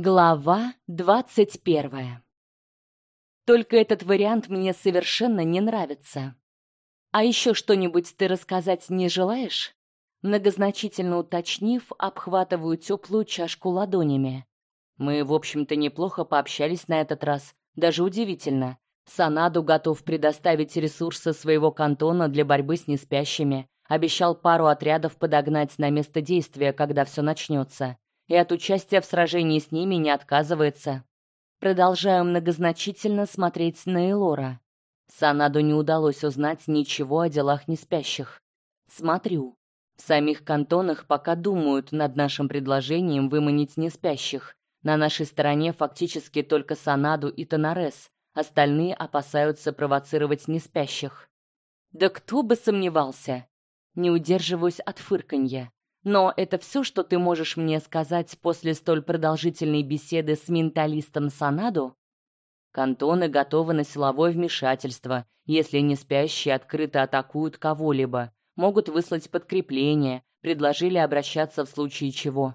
Глава двадцать первая. Только этот вариант мне совершенно не нравится. А еще что-нибудь ты рассказать не желаешь? Многозначительно уточнив, обхватываю теплую чашку ладонями. Мы, в общем-то, неплохо пообщались на этот раз. Даже удивительно. Санаду готов предоставить ресурсы своего кантона для борьбы с неспящими. Обещал пару отрядов подогнать на место действия, когда все начнется и от участия в сражении с ними не отказывается. Продолжаю многозначительно смотреть на Элора. Санаду не удалось узнать ничего о делах неспящих. Смотрю. В самих кантонах пока думают над нашим предложением выманить неспящих. На нашей стороне фактически только Санаду и Тонарес. Остальные опасаются провоцировать неспящих. Да кто бы сомневался. Не удерживаюсь от фырканья. Но это все, что ты можешь мне сказать после столь продолжительной беседы с менталистом Санаду? Кантоны готовы на силовое вмешательство, если не спящие открыто атакуют кого-либо, могут выслать подкрепление, предложили обращаться в случае чего.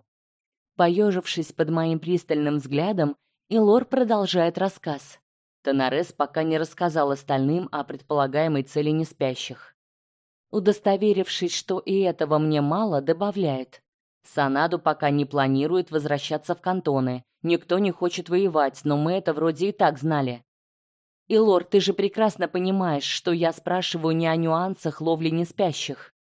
Поежившись под моим пристальным взглядом, Илор продолжает рассказ. Тонарес пока не рассказал остальным о предполагаемой цели неспящих. Удостоверившись, что и этого мне мало, добавляет: Санаду пока не планирует возвращаться в кантоны. Никто не хочет воевать, но мы это вроде и так знали. И лорд, ты же прекрасно понимаешь, что я спрашиваю не о нюансах ловли неспящих.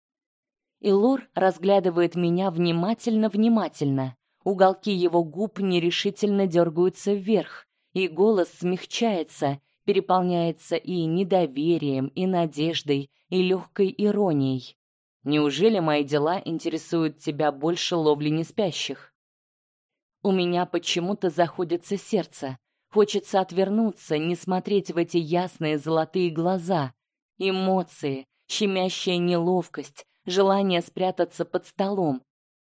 Илор разглядывает меня внимательно-внимательно. Уголки его губ нерешительно дергаются вверх, и голос смягчается, переполняется и недоверием, и надеждой, и легкой иронией. Неужели мои дела интересуют тебя больше ловли неспящих? У меня почему-то заходится сердце. Хочется отвернуться, не смотреть в эти ясные золотые глаза. Эмоции, щемящая неловкость, желание спрятаться под столом.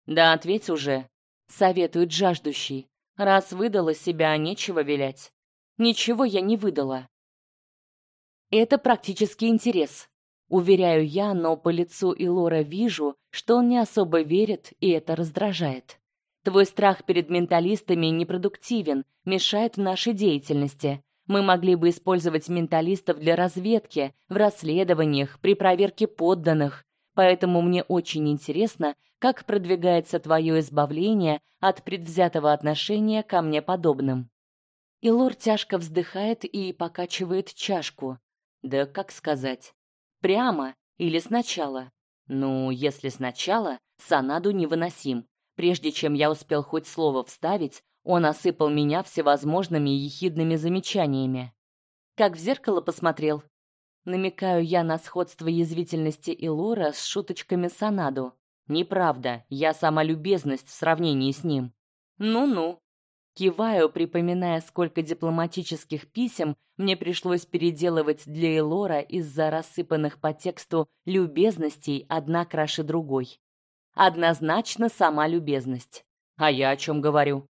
Да ответь уже, советует жаждущий. Раз выдала себя, нечего вилять. Ничего я не выдала. Это практически интерес, уверяю я, но по лицу Илора вижу, что он не особо верит, и это раздражает. Твой страх перед менталистами непродуктивен, мешает нашей деятельности. Мы могли бы использовать менталистов для разведки, в расследованиях, при проверке подданных. Поэтому мне очень интересно, как продвигается твое избавление от предвзятого отношения ко мне подобным. Илор тяжко вздыхает и покачивает чашку. Да как сказать? Прямо или сначала? Ну, если сначала, Санаду невыносим. Прежде чем я успел хоть слово вставить, он осыпал меня всевозможными ехидными замечаниями. Как в зеркало посмотрел. Намекаю я на сходство язвительности Илора с шуточками Санаду. Неправда, я сама любезность в сравнении с ним. Ну-ну, Киваю, припоминая, сколько дипломатических писем мне пришлось переделывать для Элора из-за рассыпанных по тексту любезностей одна краше другой. Однозначно сама любезность. А я о чем говорю?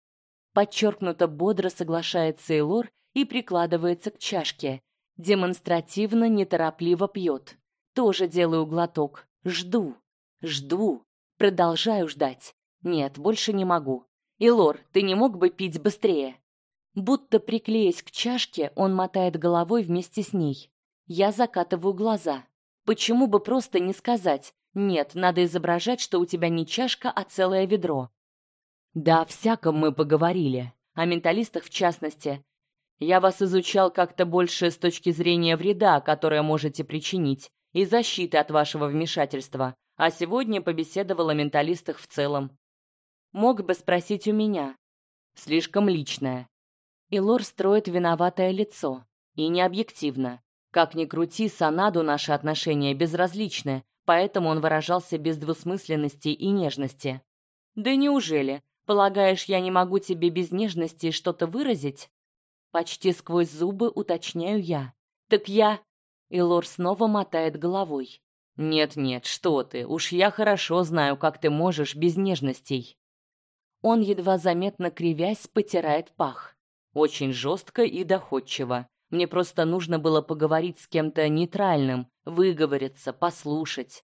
Подчеркнуто бодро соглашается Элор и прикладывается к чашке. Демонстративно неторопливо пьет. Тоже делаю глоток. Жду. Жду. Продолжаю ждать. Нет, больше не могу. Илор, ты не мог бы пить быстрее? Будто приклеясь к чашке, он мотает головой вместе с ней. Я закатываю глаза. Почему бы просто не сказать: "Нет, надо изображать, что у тебя не чашка, а целое ведро"? Да, о всяком мы поговорили, о менталистах в частности. Я вас изучал как-то больше с точки зрения вреда, которое можете причинить, и защиты от вашего вмешательства. А сегодня побеседовал о менталистах в целом. Мог бы спросить у меня. Слишком личное. И Лор строит виноватое лицо. И не объективно. Как ни крути, Санаду наши отношения безразличны, поэтому он выражался без двусмысленности и нежности. Да неужели? Полагаешь, я не могу тебе без нежности что-то выразить? Почти сквозь зубы уточняю я. Так я... И Лор снова мотает головой. Нет-нет, что ты? Уж я хорошо знаю, как ты можешь без нежностей. Он едва заметно кривясь потирает пах. Очень жестко и доходчиво. Мне просто нужно было поговорить с кем-то нейтральным, выговориться, послушать.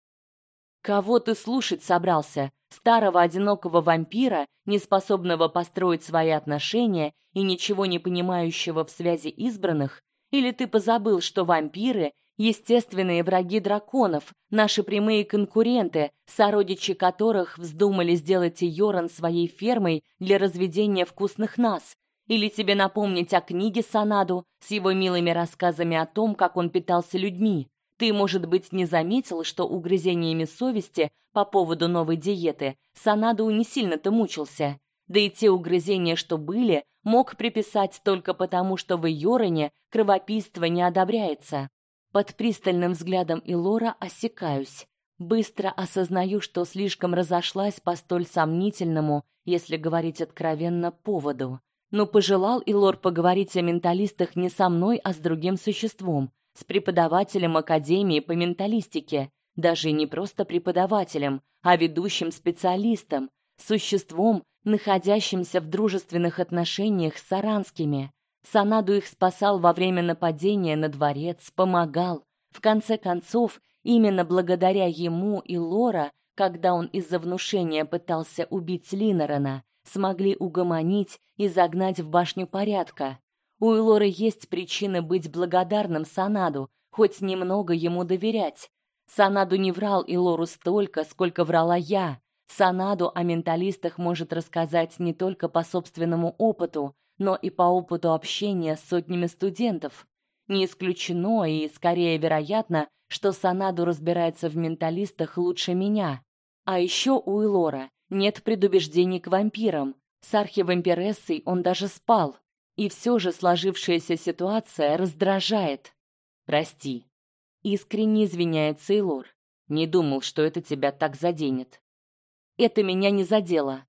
Кого ты слушать собрался? Старого одинокого вампира, неспособного построить свои отношения и ничего не понимающего в связи избранных? Или ты позабыл, что вампиры — естественные враги драконов, наши прямые конкуренты, сородичи которых вздумали сделать Йоран своей фермой для разведения вкусных нас? Или тебе напомнить о книге Санаду с его милыми рассказами о том, как он питался людьми? Ты, может быть, не заметил, что угрызениями совести по поводу новой диеты Санаду не сильно-то мучился. Да и те угрызения, что были, мог приписать только потому, что в Йороне кровопийство не одобряется. Под пристальным взглядом Илора осекаюсь. Быстро осознаю, что слишком разошлась по столь сомнительному, если говорить откровенно, поводу. Но пожелал Илор поговорить о менталистах не со мной, а с другим существом, с преподавателем Академии по менталистике, даже не просто преподавателем, а ведущим специалистом, существом, находящимся в дружественных отношениях с саранскими. Санаду их спасал во время нападения на дворец, помогал. В конце концов, именно благодаря ему и Лора, когда он из-за внушения пытался убить Линорена, смогли угомонить и загнать в башню порядка. У Элоры есть причины быть благодарным Санаду, хоть немного ему доверять. Санаду не врал Илору столько, сколько врала я. Санаду о менталистах может рассказать не только по собственному опыту, но и по опыту общения с сотнями студентов. Не исключено и скорее вероятно, что Санаду разбирается в менталистах лучше меня. А еще у Илора нет предубеждений к вампирам. С архивампирессой он даже спал. И все же сложившаяся ситуация раздражает. Прости. Искренне извиняется Илор. Не думал, что это тебя так заденет. Это меня не задело.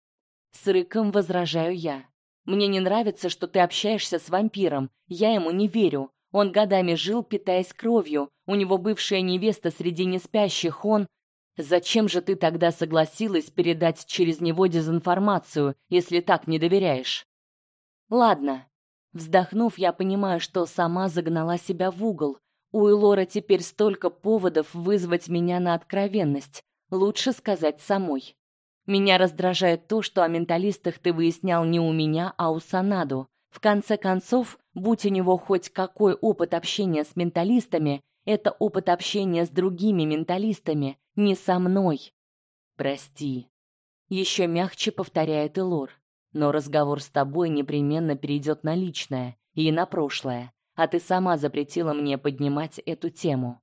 С рыком возражаю я. Мне не нравится, что ты общаешься с вампиром. Я ему не верю. Он годами жил, питаясь кровью. У него бывшая невеста среди неспящих. Он Зачем же ты тогда согласилась передать через него дезинформацию, если так не доверяешь? Ладно, Вздохнув, я понимаю, что сама загнала себя в угол. У Элора теперь столько поводов вызвать меня на откровенность. Лучше сказать самой. Меня раздражает то, что о менталистах ты выяснял не у меня, а у Санаду. В конце концов, будь у него хоть какой опыт общения с менталистами, это опыт общения с другими менталистами, не со мной. Прости. Еще мягче повторяет Элор. Но разговор с тобой непременно перейдет на личное и на прошлое, а ты сама запретила мне поднимать эту тему.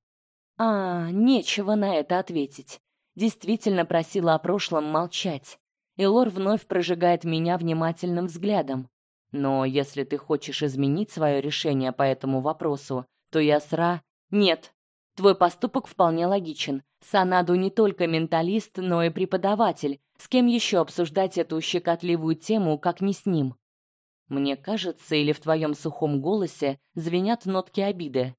А, нечего на это ответить. Действительно просила о прошлом молчать. Элор вновь прожигает меня внимательным взглядом. Но если ты хочешь изменить свое решение по этому вопросу, то я сра... Нет. Твой поступок вполне логичен. Санаду не только менталист, но и преподаватель, с кем еще обсуждать эту щекотливую тему, как не с ним? Мне кажется, или в твоем сухом голосе звенят нотки обиды.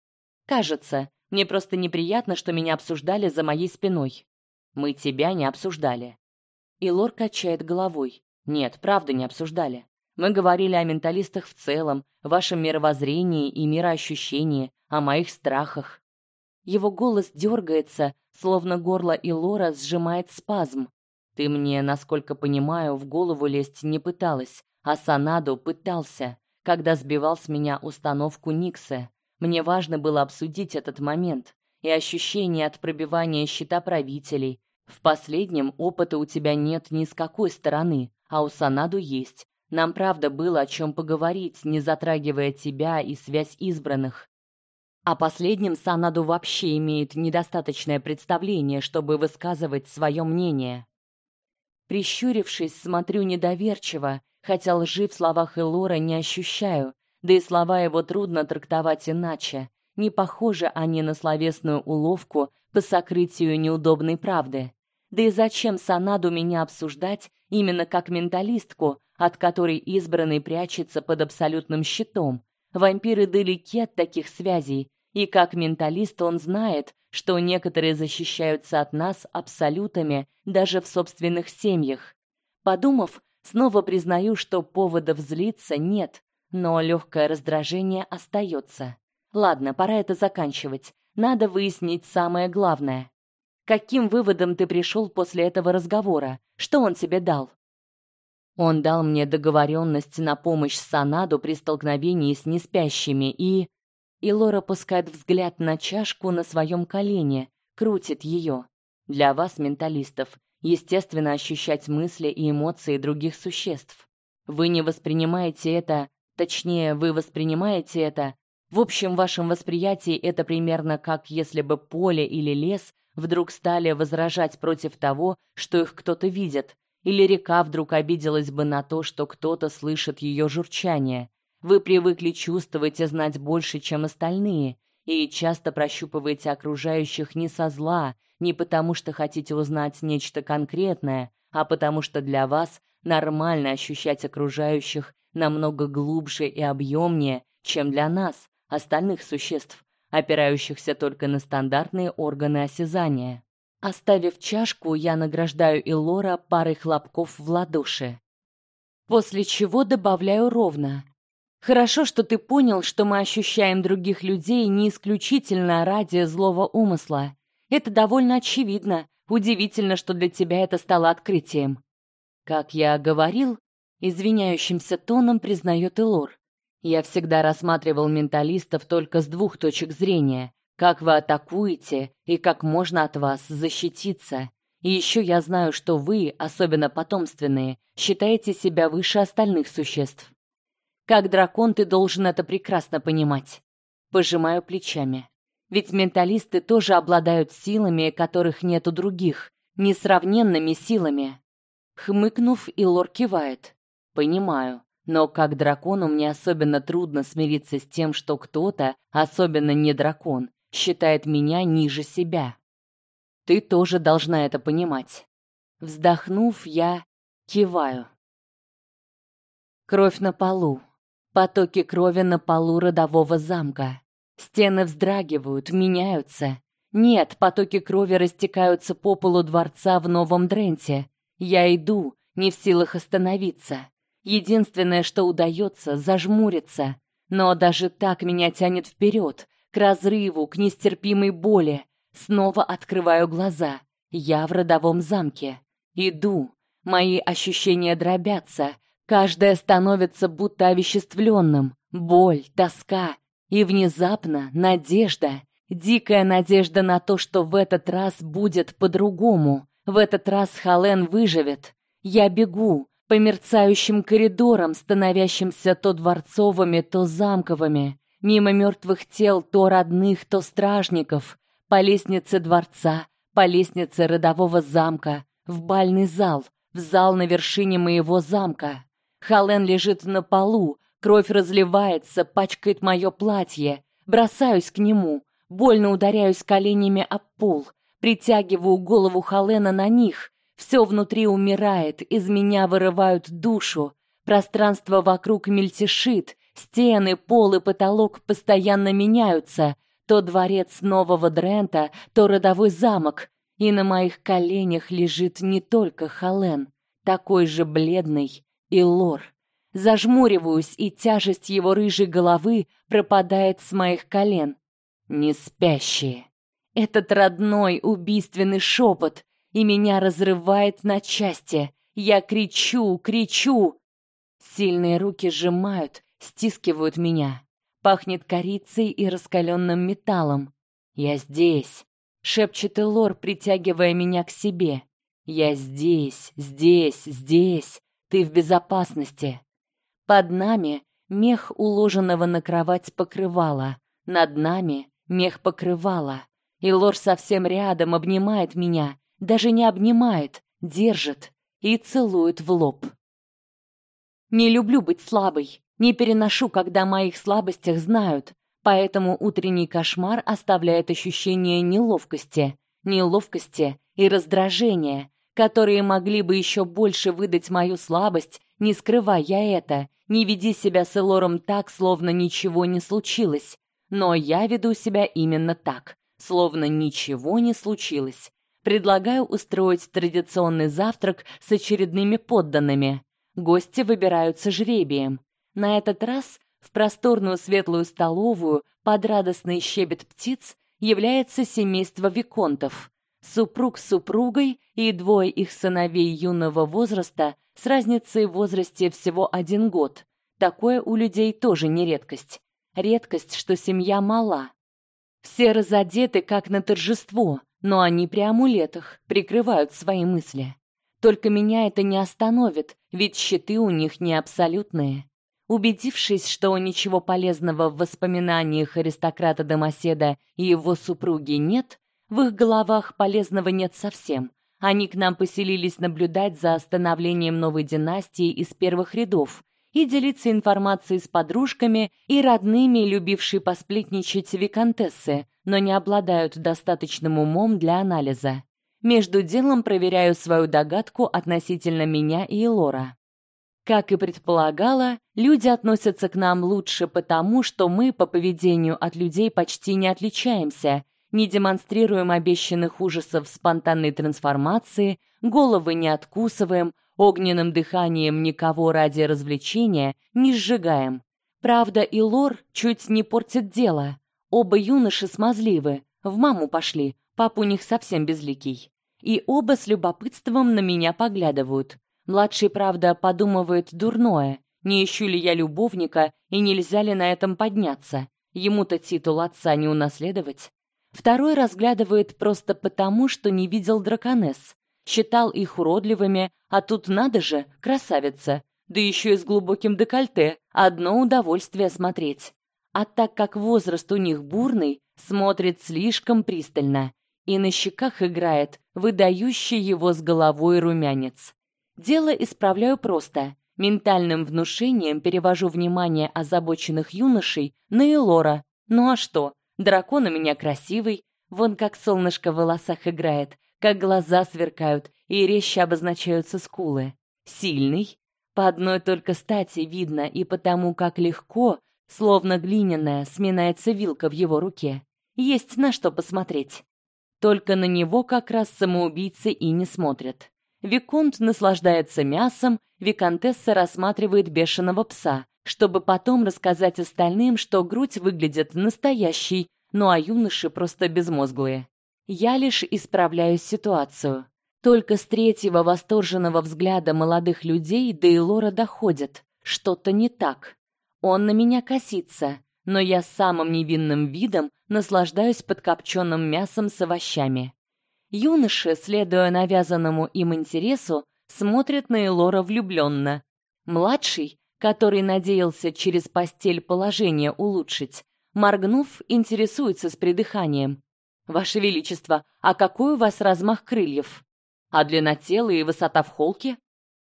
Кажется, мне просто неприятно, что меня обсуждали за моей спиной. Мы тебя не обсуждали. И Лор качает головой. Нет, правда не обсуждали. Мы говорили о менталистах в целом, вашем мировоззрении и мироощущении, о моих страхах. Его голос дергается, словно горло Илора сжимает спазм. Ты мне, насколько понимаю, в голову лезть не пыталась, а Санадо пытался, когда сбивал с меня установку Никса. Мне важно было обсудить этот момент и ощущение от пробивания щита правителей. В последнем опыта у тебя нет ни с какой стороны, а у Санаду есть. Нам правда было о чем поговорить, не затрагивая тебя и связь избранных. О последнем Санаду вообще имеет недостаточное представление, чтобы высказывать свое мнение. Прищурившись, смотрю недоверчиво, хотя лжи в словах Элора не ощущаю, да и слова его трудно трактовать иначе. Не похожи они на словесную уловку по сокрытию неудобной правды. Да и зачем Санаду меня обсуждать именно как менталистку, от которой избранный прячется под абсолютным щитом? Вампиры далеки от таких связей, и как менталист он знает, что некоторые защищаются от нас абсолютами даже в собственных семьях. Подумав, снова признаю, что поводов злиться нет, но легкое раздражение остается. Ладно, пора это заканчивать. Надо выяснить самое главное. Каким выводом ты пришел после этого разговора? Что он тебе дал? Он дал мне договоренность на помощь Санаду при столкновении с неспящими и и Лора пускает взгляд на чашку на своем колене, крутит ее. Для вас, менталистов, естественно ощущать мысли и эмоции других существ. Вы не воспринимаете это, точнее, вы воспринимаете это. В общем, в вашем восприятии это примерно как если бы поле или лес вдруг стали возражать против того, что их кто-то видит, или река вдруг обиделась бы на то, что кто-то слышит ее журчание. Вы привыкли чувствовать и знать больше, чем остальные, и часто прощупываете окружающих не со зла, не потому что хотите узнать нечто конкретное, а потому что для вас нормально ощущать окружающих намного глубже и объемнее, чем для нас, остальных существ, опирающихся только на стандартные органы осязания. Оставив чашку, я награждаю Илора парой хлопков в ладоши. После чего добавляю ровно: Хорошо, что ты понял, что мы ощущаем других людей не исключительно ради злого умысла. Это довольно очевидно. Удивительно, что для тебя это стало открытием. Как я говорил, извиняющимся тоном признает Элор. Я всегда рассматривал менталистов только с двух точек зрения: как вы атакуете и как можно от вас защититься. И еще я знаю, что вы, особенно потомственные, считаете себя выше остальных существ. Как дракон ты должен это прекрасно понимать. Пожимаю плечами. Ведь менталисты тоже обладают силами, которых нет у других, несравненными силами. Хмыкнув, Илор кивает. Понимаю, но как дракону мне особенно трудно смириться с тем, что кто-то, особенно не дракон, считает меня ниже себя. Ты тоже должна это понимать. Вздохнув, я киваю. Кровь на полу. Потоки крови на полу родового замка. Стены вздрагивают, меняются. Нет, потоки крови растекаются по полу дворца в Новом Дренте. Я иду, не в силах остановиться. Единственное, что удается, зажмуриться. Но даже так меня тянет вперед, к разрыву, к нестерпимой боли. Снова открываю глаза. Я в родовом замке. Иду. Мои ощущения дробятся, Каждое становится будто овеществленным. Боль, тоска и внезапно надежда. Дикая надежда на то, что в этот раз будет по-другому. В этот раз Хален выживет. Я бегу по мерцающим коридорам, становящимся то дворцовыми, то замковыми, мимо мертвых тел то родных, то стражников, по лестнице дворца, по лестнице родового замка, в бальный зал, в зал на вершине моего замка. Хален лежит на полу, кровь разливается, пачкает мое платье. Бросаюсь к нему, больно ударяюсь коленями об пол, притягиваю голову Халена на них. Все внутри умирает, из меня вырывают душу. Пространство вокруг мельтешит, стены, пол и потолок постоянно меняются. То дворец нового Дрента, то родовой замок. И на моих коленях лежит не только Хален, такой же бледный, и лор. Зажмуриваюсь, и тяжесть его рыжей головы пропадает с моих колен. Не спящие. Этот родной убийственный шепот, и меня разрывает на части. Я кричу, кричу. Сильные руки сжимают, стискивают меня. Пахнет корицей и раскаленным металлом. Я здесь, шепчет Элор, притягивая меня к себе. Я здесь, здесь, здесь. Ты в безопасности. Под нами мех уложенного на кровать покрывала, над нами мех покрывала. И Лор совсем рядом обнимает меня, даже не обнимает, держит и целует в лоб. Не люблю быть слабой, не переношу, когда о моих слабостях знают, поэтому утренний кошмар оставляет ощущение неловкости, неловкости и раздражения, которые могли бы еще больше выдать мою слабость, не скрывая это, не веди себя с Элором так, словно ничего не случилось. Но я веду себя именно так, словно ничего не случилось. Предлагаю устроить традиционный завтрак с очередными подданными. Гости выбираются жребием. На этот раз в просторную светлую столовую под радостный щебет птиц является семейство виконтов. Супруг с супругой и двое их сыновей юного возраста с разницей в возрасте всего один год. Такое у людей тоже не редкость. Редкость, что семья мала. Все разодеты как на торжество, но они при амулетах прикрывают свои мысли. Только меня это не остановит, ведь щиты у них не абсолютные. Убедившись, что ничего полезного в воспоминаниях аристократа Домоседа и его супруги нет, в их головах полезного нет совсем. Они к нам поселились наблюдать за становлением новой династии из первых рядов и делиться информацией с подружками и родными, любившие посплетничать виконтессы, но не обладают достаточным умом для анализа. Между делом проверяю свою догадку относительно меня и Лора. Как и предполагала, люди относятся к нам лучше потому, что мы по поведению от людей почти не отличаемся не демонстрируем обещанных ужасов спонтанной трансформации, головы не откусываем, огненным дыханием никого ради развлечения не сжигаем. Правда, и лор чуть не портит дело. Оба юноши смазливы, в маму пошли, папа у них совсем безликий. И оба с любопытством на меня поглядывают. Младший, правда, подумывает дурное, не ищу ли я любовника и нельзя ли на этом подняться. Ему-то титул отца не унаследовать. Второй разглядывает просто потому, что не видел драконесс. Считал их уродливыми, а тут надо же, красавица. Да еще и с глубоким декольте. Одно удовольствие смотреть. А так как возраст у них бурный, смотрит слишком пристально. И на щеках играет выдающий его с головой румянец. Дело исправляю просто. Ментальным внушением перевожу внимание озабоченных юношей на Элора. Ну а что? Дракон у меня красивый, вон как солнышко в волосах играет, как глаза сверкают и резче обозначаются скулы. Сильный, по одной только стати видно и потому, как легко, словно глиняная, сминается вилка в его руке. Есть на что посмотреть. Только на него как раз самоубийцы и не смотрят. Виконт наслаждается мясом, виконтесса рассматривает бешеного пса, чтобы потом рассказать остальным, что грудь выглядит настоящей, ну а юноши просто безмозглые. Я лишь исправляю ситуацию. Только с третьего восторженного взгляда молодых людей до Илора доходит, что-то не так. Он на меня косится, но я самым невинным видом наслаждаюсь подкопченным мясом с овощами. Юноши, следуя навязанному им интересу, смотрят на Элора влюбленно. Младший который надеялся через постель положение улучшить, моргнув, интересуется с придыханием. «Ваше Величество, а какой у вас размах крыльев? А длина тела и высота в холке?»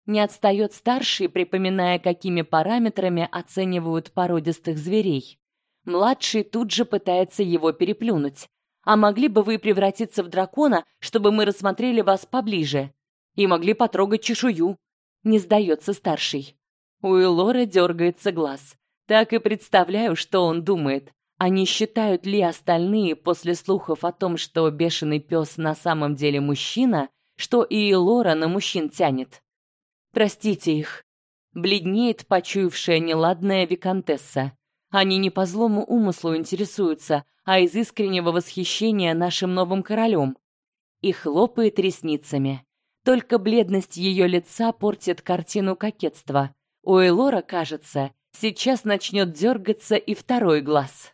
Не отстает старший, припоминая, какими параметрами оценивают породистых зверей. Младший тут же пытается его переплюнуть. «А могли бы вы превратиться в дракона, чтобы мы рассмотрели вас поближе? И могли потрогать чешую?» Не сдается старший. У Элора дергается глаз. Так и представляю, что он думает. А не считают ли остальные после слухов о том, что бешеный пес на самом деле мужчина, что и Элора на мужчин тянет? Простите их. Бледнеет почуявшая неладная виконтесса. Они не по злому умыслу интересуются, а из искреннего восхищения нашим новым королем. И хлопает ресницами. Только бледность ее лица портит картину кокетства. У Элора, кажется, сейчас начнет дергаться и второй глаз.